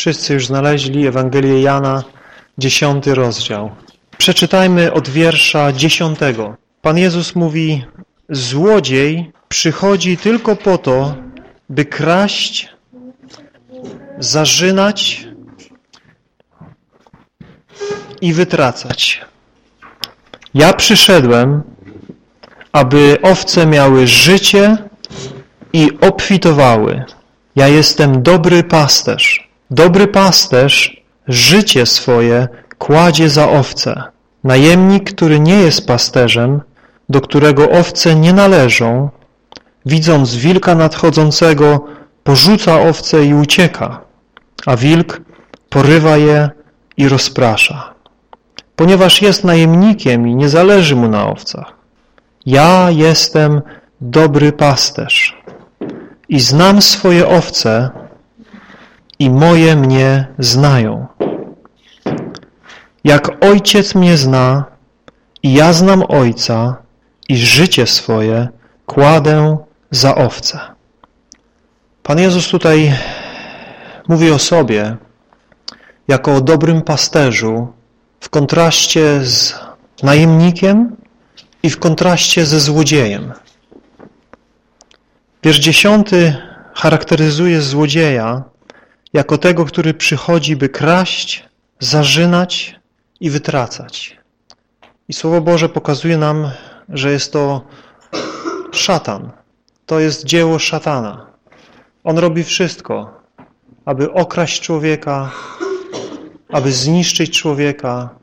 Wszyscy już znaleźli Ewangelię Jana, dziesiąty rozdział. Przeczytajmy od wiersza dziesiątego. Pan Jezus mówi, złodziej przychodzi tylko po to, by kraść, zarzynać i wytracać. Ja przyszedłem, aby owce miały życie i obfitowały. Ja jestem dobry pasterz. Dobry pasterz życie swoje kładzie za owce. Najemnik, który nie jest pasterzem, do którego owce nie należą, widząc wilka nadchodzącego, porzuca owce i ucieka, a wilk porywa je i rozprasza. Ponieważ jest najemnikiem i nie zależy mu na owcach. Ja jestem dobry pasterz i znam swoje owce i moje mnie znają. Jak ojciec mnie zna i ja znam ojca i życie swoje kładę za owce. Pan Jezus tutaj mówi o sobie jako o dobrym pasterzu w kontraście z najemnikiem i w kontraście ze złodziejem. Wiersz dziesiąty charakteryzuje złodzieja jako tego, który przychodzi, by kraść, zarzynać i wytracać. I Słowo Boże pokazuje nam, że jest to szatan. To jest dzieło szatana. On robi wszystko, aby okraść człowieka, aby zniszczyć człowieka,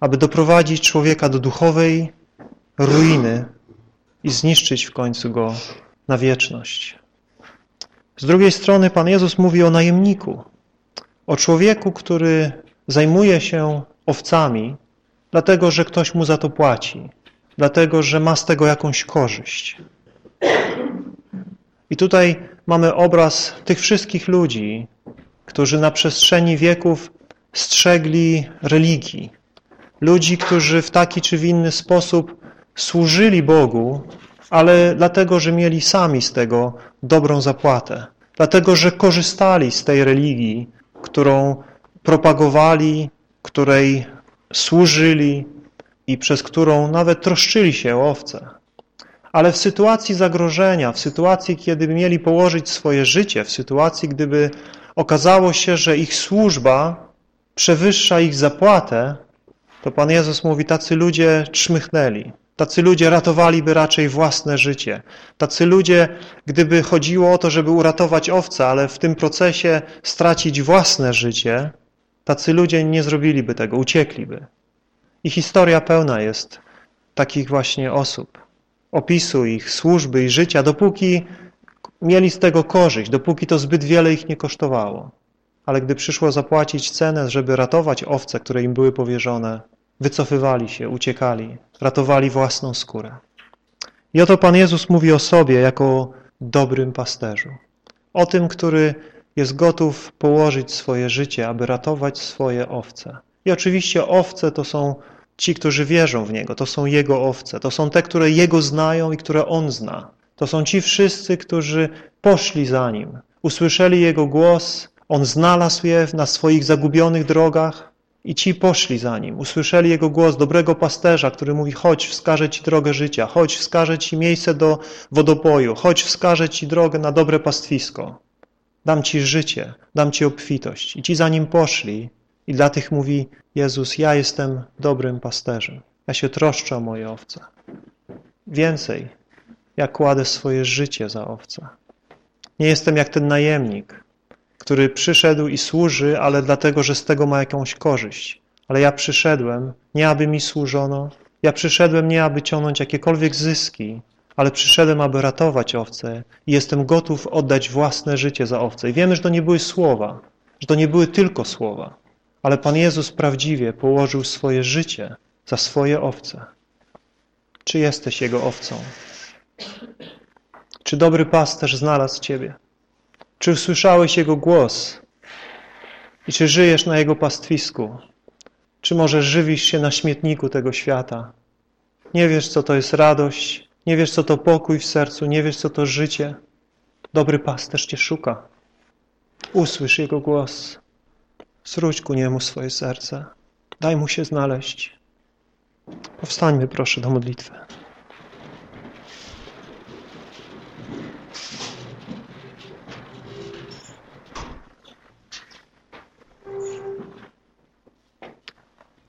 aby doprowadzić człowieka do duchowej ruiny i zniszczyć w końcu go na wieczność. Z drugiej strony Pan Jezus mówi o najemniku, o człowieku, który zajmuje się owcami, dlatego że ktoś mu za to płaci, dlatego że ma z tego jakąś korzyść. I tutaj mamy obraz tych wszystkich ludzi, którzy na przestrzeni wieków strzegli religii. Ludzi, którzy w taki czy w inny sposób służyli Bogu, ale dlatego, że mieli sami z tego dobrą zapłatę. Dlatego, że korzystali z tej religii, którą propagowali, której służyli i przez którą nawet troszczyli się o owce. Ale w sytuacji zagrożenia, w sytuacji, kiedy mieli położyć swoje życie, w sytuacji, gdyby okazało się, że ich służba przewyższa ich zapłatę, to Pan Jezus mówi, tacy ludzie czmychnęli. Tacy ludzie ratowaliby raczej własne życie. Tacy ludzie, gdyby chodziło o to, żeby uratować owce, ale w tym procesie stracić własne życie, tacy ludzie nie zrobiliby tego, uciekliby. I historia pełna jest takich właśnie osób. Opisu ich służby i życia, dopóki mieli z tego korzyść, dopóki to zbyt wiele ich nie kosztowało. Ale gdy przyszło zapłacić cenę, żeby ratować owce, które im były powierzone, wycofywali się, uciekali, ratowali własną skórę. I oto Pan Jezus mówi o sobie jako dobrym pasterzu. O tym, który jest gotów położyć swoje życie, aby ratować swoje owce. I oczywiście owce to są ci, którzy wierzą w Niego, to są Jego owce, to są te, które Jego znają i które On zna. To są ci wszyscy, którzy poszli za Nim, usłyszeli Jego głos, On znalazł je na swoich zagubionych drogach, i ci poszli za nim, usłyszeli jego głos dobrego pasterza, który mówi, chodź, wskażę ci drogę życia, chodź, wskażę ci miejsce do wodopoju, chodź, wskażę ci drogę na dobre pastwisko. Dam ci życie, dam ci obfitość. I ci za nim poszli i dla tych mówi Jezus, ja jestem dobrym pasterzem. Ja się troszczę o moje owce. Więcej, ja kładę swoje życie za owce. Nie jestem jak ten najemnik, który przyszedł i służy, ale dlatego, że z tego ma jakąś korzyść. Ale ja przyszedłem nie, aby mi służono, ja przyszedłem nie, aby ciągnąć jakiekolwiek zyski, ale przyszedłem, aby ratować owce i jestem gotów oddać własne życie za owce. I wiemy, że to nie były słowa, że to nie były tylko słowa, ale Pan Jezus prawdziwie położył swoje życie za swoje owce. Czy jesteś Jego owcą? Czy dobry pasterz znalazł Ciebie? Czy usłyszałeś Jego głos? I czy żyjesz na Jego pastwisku? Czy może żywisz się na śmietniku tego świata? Nie wiesz, co to jest radość, nie wiesz, co to pokój w sercu, nie wiesz, co to życie. Dobry pasterz Cię szuka. Usłysz Jego głos. Zwróć ku Niemu swoje serce. Daj Mu się znaleźć. Powstańmy proszę do modlitwy.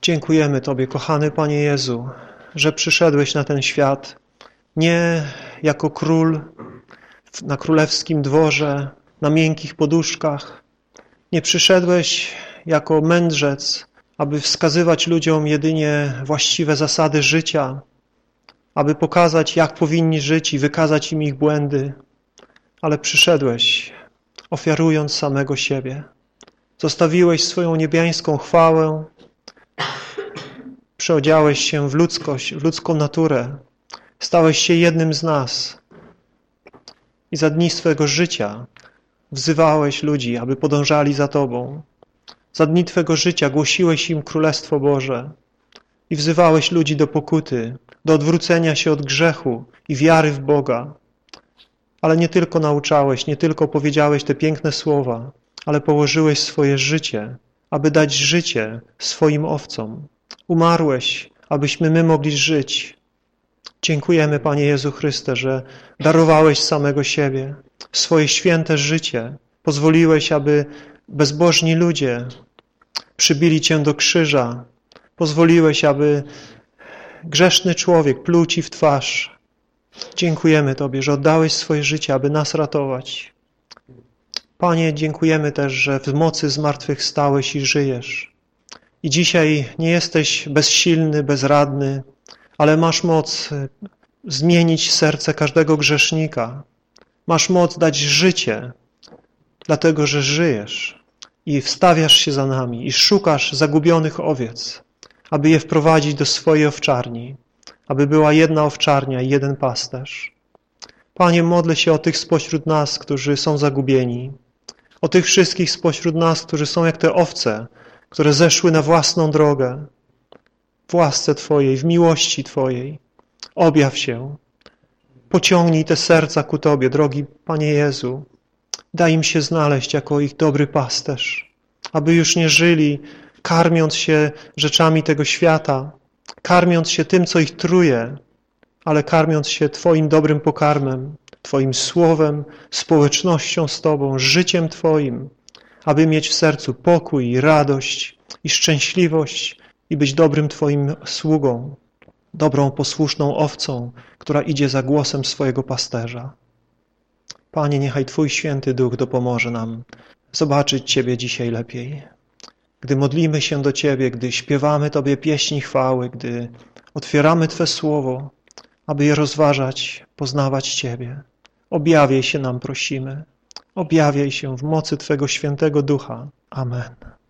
Dziękujemy Tobie, kochany Panie Jezu, że przyszedłeś na ten świat nie jako król na królewskim dworze, na miękkich poduszkach. Nie przyszedłeś jako mędrzec, aby wskazywać ludziom jedynie właściwe zasady życia, aby pokazać, jak powinni żyć i wykazać im ich błędy, ale przyszedłeś, ofiarując samego siebie. Zostawiłeś swoją niebiańską chwałę, przeodziałeś się w ludzkość, w ludzką naturę, stałeś się jednym z nas i za dni swego życia wzywałeś ludzi, aby podążali za Tobą. Za dni Twego życia głosiłeś im Królestwo Boże i wzywałeś ludzi do pokuty, do odwrócenia się od grzechu i wiary w Boga. Ale nie tylko nauczałeś, nie tylko powiedziałeś te piękne słowa, ale położyłeś swoje życie, aby dać życie swoim owcom. Umarłeś, abyśmy my mogli żyć. Dziękujemy, Panie Jezu Chryste, że darowałeś samego siebie, swoje święte życie. Pozwoliłeś, aby bezbożni ludzie przybili Cię do krzyża. Pozwoliłeś, aby grzeszny człowiek pluł Ci w twarz. Dziękujemy Tobie, że oddałeś swoje życie, aby nas ratować. Panie, dziękujemy też, że w mocy zmartwychwstałeś i żyjesz. I dzisiaj nie jesteś bezsilny, bezradny, ale masz moc zmienić serce każdego grzesznika. Masz moc dać życie, dlatego że żyjesz i wstawiasz się za nami i szukasz zagubionych owiec, aby je wprowadzić do swojej owczarni, aby była jedna owczarnia i jeden pasterz. Panie, modlę się o tych spośród nas, którzy są zagubieni, o tych wszystkich spośród nas, którzy są jak te owce, które zeszły na własną drogę, w łasce Twojej, w miłości Twojej. Objaw się. Pociągnij te serca ku Tobie, drogi Panie Jezu. Daj im się znaleźć jako ich dobry pasterz, aby już nie żyli karmiąc się rzeczami tego świata, karmiąc się tym, co ich truje, ale karmiąc się Twoim dobrym pokarmem, Twoim słowem, społecznością z Tobą, życiem Twoim, aby mieć w sercu pokój, radość i szczęśliwość i być dobrym Twoim sługą, dobrą, posłuszną owcą, która idzie za głosem swojego pasterza. Panie, niechaj Twój święty duch dopomoże nam zobaczyć Ciebie dzisiaj lepiej. Gdy modlimy się do Ciebie, gdy śpiewamy Tobie pieśni chwały, gdy otwieramy Twe słowo, aby je rozważać, poznawać Ciebie. Objawiaj się nam, prosimy. Objawiaj się w mocy Twego świętego ducha. Amen.